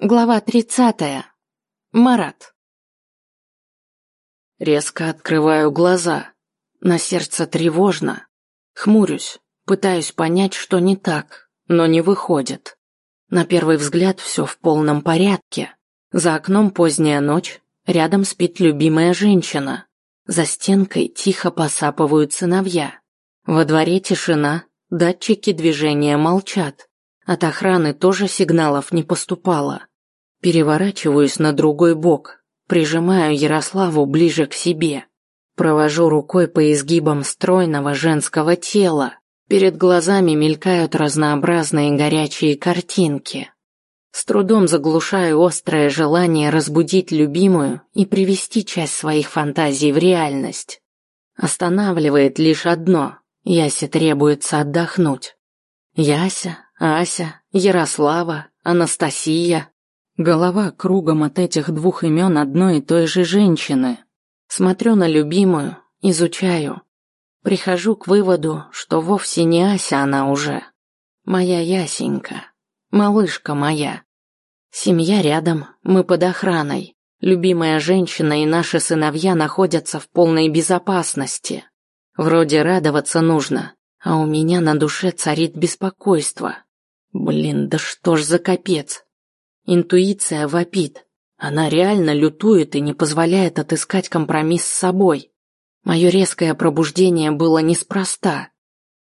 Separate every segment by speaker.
Speaker 1: Глава тридцатая. Марат. Резко открываю глаза. На сердце тревожно. Хмурюсь, пытаюсь понять, что не так, но не выходит. На первый взгляд все в полном порядке. За окном поздняя ночь, рядом спит любимая женщина. За стенкой тихо посапывают сыновья. Во дворе тишина, датчики движения молчат. От охраны тоже сигналов не поступало. Переворачиваюсь на другой бок, прижимаю Ярославу ближе к себе. Провожу рукой по изгибам стройного женского тела. Перед глазами мелькают разнообразные горячие картинки. С трудом заглушаю острое желание разбудить любимую и привести часть своих фантазий в реальность. Останавливает лишь одно – Ясе требуется отдохнуть. Яся, Ася, Ярослава, Анастасия, Голова кругом от этих двух имен одной и той же женщины. Смотрю на любимую, изучаю. Прихожу к выводу, что вовсе не Ася она уже. Моя Ясенька, малышка моя. Семья рядом, мы под охраной. Любимая женщина и наши сыновья находятся в полной безопасности. Вроде радоваться нужно, а у меня на душе царит беспокойство. Блин, да что ж за капец. Интуиция вопит. Она реально лютует и не позволяет отыскать компромисс с собой. Мое резкое пробуждение было неспроста.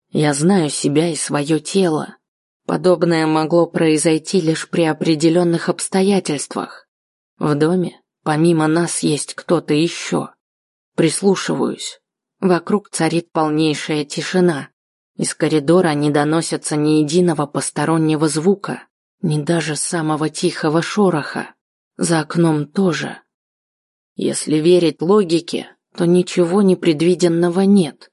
Speaker 1: Я знаю себя и свое тело. Подобное могло произойти лишь при определенных обстоятельствах. В доме, помимо нас, есть кто-то еще. Прислушиваюсь. Вокруг царит полнейшая тишина. Из коридора не доносятся ни единого постороннего звука. Ни даже самого тихого шороха. За окном тоже. Если верить логике, то ничего непредвиденного нет.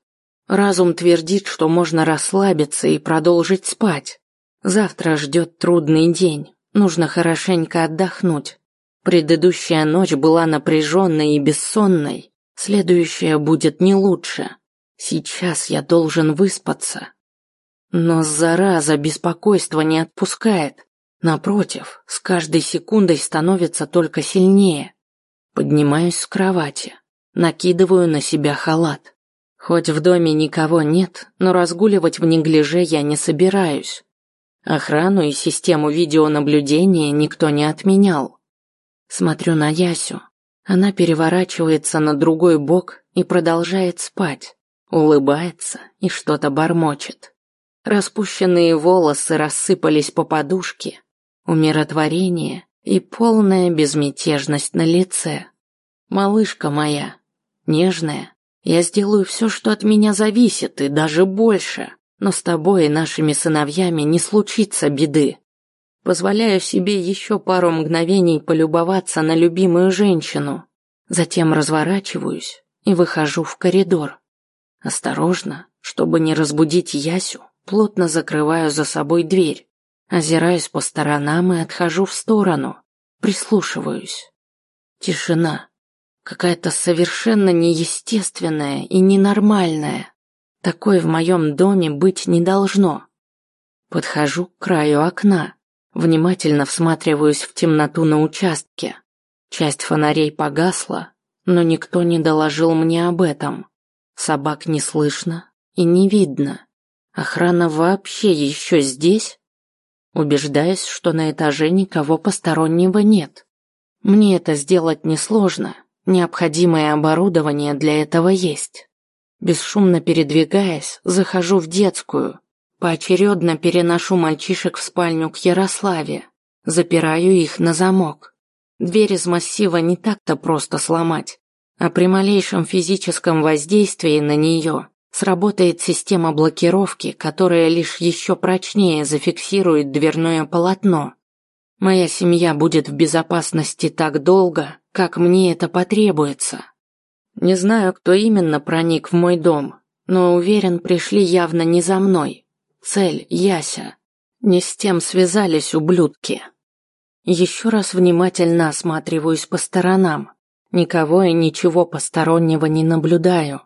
Speaker 1: Разум твердит, что можно расслабиться и продолжить спать. Завтра ждет трудный день, нужно хорошенько отдохнуть. Предыдущая ночь была напряженной и бессонной, следующая будет не лучше. Сейчас я должен выспаться. Но зараза беспокойство не отпускает. Напротив, с каждой секундой становится только сильнее. Поднимаюсь с кровати, накидываю на себя халат. Хоть в доме никого нет, но разгуливать в неглиже я не собираюсь. Охрану и систему видеонаблюдения никто не отменял. Смотрю на Ясю. Она переворачивается на другой бок и продолжает спать. Улыбается и что-то бормочет. Распущенные волосы рассыпались по подушке, умиротворение и полная безмятежность на лице. Малышка моя, нежная, я сделаю все, что от меня зависит, и даже больше, но с тобой и нашими сыновьями не случится беды. Позволяю себе еще пару мгновений полюбоваться на любимую женщину, затем разворачиваюсь и выхожу в коридор. Осторожно, чтобы не разбудить Ясю, плотно закрываю за собой дверь. Озираюсь по сторонам и отхожу в сторону. Прислушиваюсь. Тишина. Какая-то совершенно неестественная и ненормальная. Такой в моем доме быть не должно. Подхожу к краю окна. Внимательно всматриваюсь в темноту на участке. Часть фонарей погасла, но никто не доложил мне об этом. Собак не слышно и не видно. Охрана вообще еще здесь? Убеждаюсь, что на этаже никого постороннего нет. Мне это сделать несложно, необходимое оборудование для этого есть. Бесшумно передвигаясь, захожу в детскую, поочередно переношу мальчишек в спальню к Ярославе, запираю их на замок. Дверь из массива не так-то просто сломать, а при малейшем физическом воздействии на нее Сработает система блокировки, которая лишь еще прочнее зафиксирует дверное полотно. Моя семья будет в безопасности так долго, как мне это потребуется. Не знаю, кто именно проник в мой дом, но уверен, пришли явно не за мной. Цель Яся. Не с тем связались ублюдки. Еще раз внимательно осматриваюсь по сторонам. Никого и ничего постороннего не наблюдаю.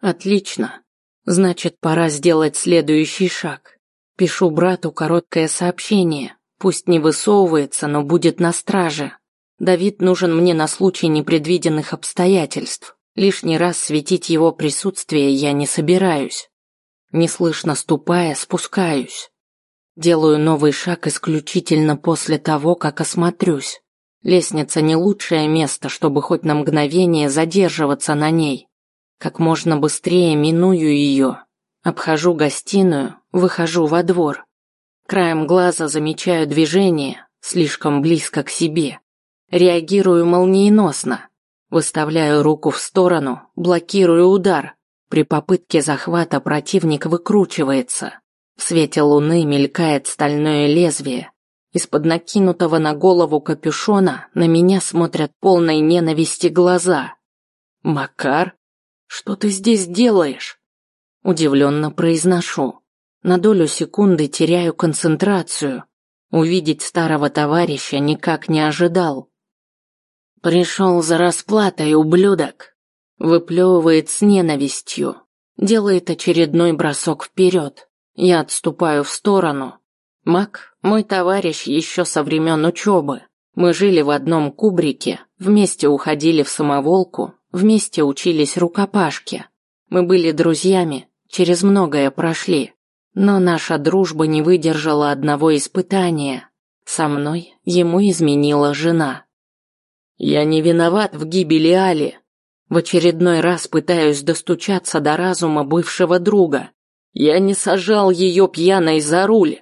Speaker 1: Отлично. Значит, пора сделать следующий шаг. Пишу брату короткое сообщение, Пусть не высовывается, но будет на страже. Давид нужен мне на случай непредвиденных обстоятельств. Лишний раз светить его присутствие я не собираюсь. Неслышно ступая, спускаюсь. Делаю новый шаг исключительно после того, как осмотрюсь. Лестница не лучшее место, чтобы хоть на мгновение задерживаться на ней. Как можно быстрее миную ее. Обхожу гостиную, выхожу во двор. Краем глаза замечаю движение, слишком близко к себе. Реагирую молниеносно. Выставляю руку в сторону, блокирую удар. При попытке захвата противник выкручивается. В свете луны мелькает стальное лезвие. Из-под накинутого на голову капюшона на меня смотрят полной ненависти глаза. «Макар, что ты здесь делаешь?» Удивленно произношу. На долю секунды теряю концентрацию. Увидеть старого товарища никак не ожидал. «Пришел за расплатой, ублюдок!» Выплевывает с ненавистью. Делает очередной бросок вперед. Я отступаю в сторону. Мак, мой товарищ еще со времен учебы. Мы жили в одном кубрике, вместе уходили в самоволку, вместе учились рукопашке. Мы были друзьями, через многое прошли. Но наша дружба не выдержала одного испытания. Со мной ему изменила жена. Я не виноват в гибели Али. В очередной раз пытаюсь достучаться до разума бывшего друга. Я не сажал ее пьяной за руль.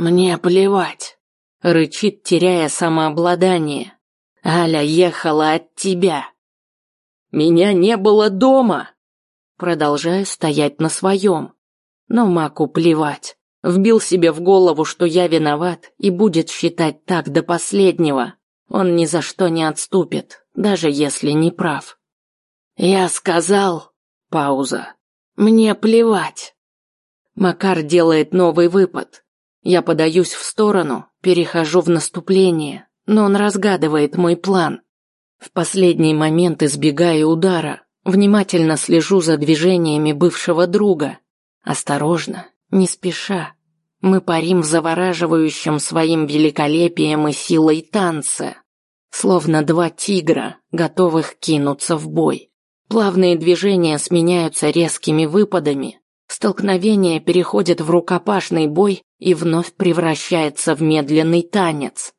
Speaker 1: Мне плевать, рычит, теряя самообладание. Аля ехала от тебя. Меня не было дома. Продолжаю стоять на своем. Но Маку плевать. Вбил себе в голову, что я виноват и будет считать так до последнего. Он ни за что не отступит, даже если не прав. Я сказал... Пауза. Мне плевать. Макар делает новый выпад. Я подаюсь в сторону, перехожу в наступление, но он разгадывает мой план. В последний момент избегаю удара, внимательно слежу за движениями бывшего друга. Осторожно, не спеша. Мы парим в завораживающем своим великолепием и силой танце, словно два тигра, готовых кинуться в бой. Плавные движения сменяются резкими выпадами. Столкновение переходит в рукопашный бой и вновь превращается в медленный танец.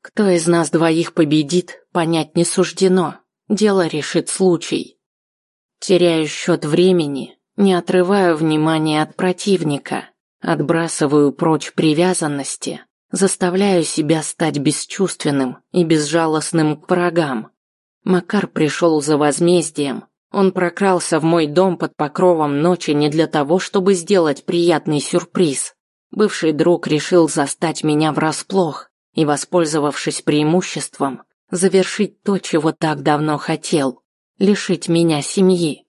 Speaker 1: Кто из нас двоих победит, понять не суждено. Дело решит случай. Теряю счет времени, не отрываю внимания от противника, отбрасываю прочь привязанности, заставляю себя стать бесчувственным и безжалостным к врагам. Макар пришел за возмездием, он прокрался в мой дом под покровом ночи не для того, чтобы сделать приятный сюрприз. Бывший друг решил застать меня врасплох и, воспользовавшись преимуществом, завершить то, чего так давно хотел – лишить меня семьи.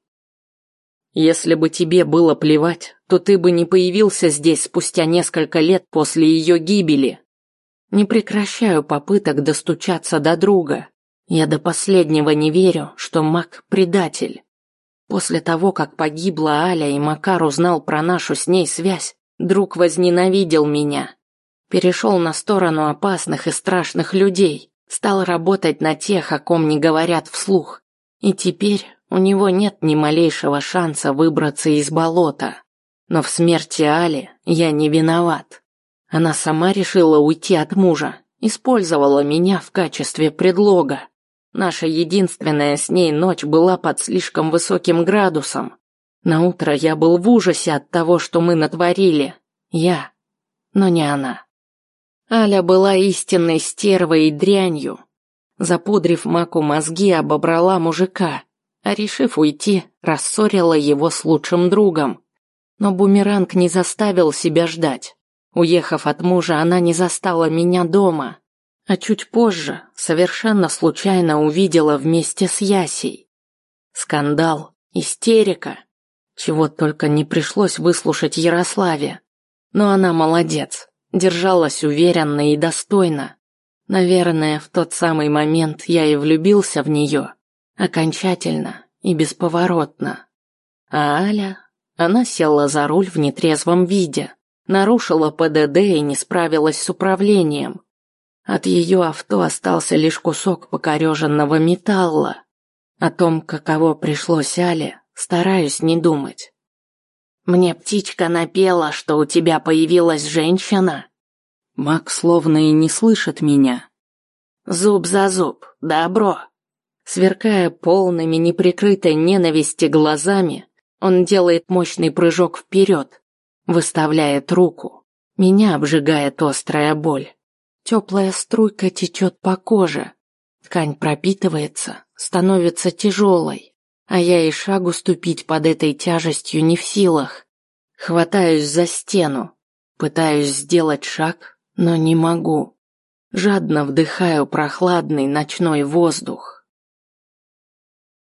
Speaker 1: Если бы тебе было плевать, то ты бы не появился здесь спустя несколько лет после ее гибели. Не прекращаю попыток достучаться до друга, я до последнего не верю, что Мак предатель. После того, как погибла Аля и Макар узнал про нашу с ней связь, друг возненавидел меня. Перешел на сторону опасных и страшных людей, стал работать на тех, о ком не говорят вслух. И теперь у него нет ни малейшего шанса выбраться из болота. Но в смерти Али я не виноват. Она сама решила уйти от мужа, использовала меня в качестве предлога. Наша единственная с ней ночь была под слишком высоким градусом. На утро я был в ужасе от того, что мы натворили. Я, но не она. Аля была истинной стервой и дрянью. Запудрив маку мозги, обобрала мужика, а решив уйти, рассорила его с лучшим другом. Но бумеранг не заставил себя ждать. Уехав от мужа, она не застала меня дома, а чуть позже совершенно случайно увидела вместе с Ясей. Скандал, истерика, чего только не пришлось выслушать Ярославе. Но она молодец, держалась уверенно и достойно. Наверное, в тот самый момент я и влюбился в нее, окончательно и бесповоротно. А Аля, она села за руль в нетрезвом виде, Нарушила ПДД и не справилась с управлением. От ее авто остался лишь кусок покореженного металла. О том, каково пришлось Але, стараюсь не думать. «Мне птичка напела, что у тебя появилась женщина?»
Speaker 2: Мак словно и не слышит меня.
Speaker 1: «Зуб за зуб, добро!» Сверкая полными неприкрытой ненависти глазами, он делает мощный прыжок вперед, выставляет руку. Меня обжигает острая боль. Теплая струйка течет по коже. Ткань пропитывается, становится тяжелой, а я и шагу ступить под этой тяжестью не в силах. Хватаюсь за стену, пытаюсь сделать шаг, но не могу. Жадно вдыхаю прохладный ночной воздух.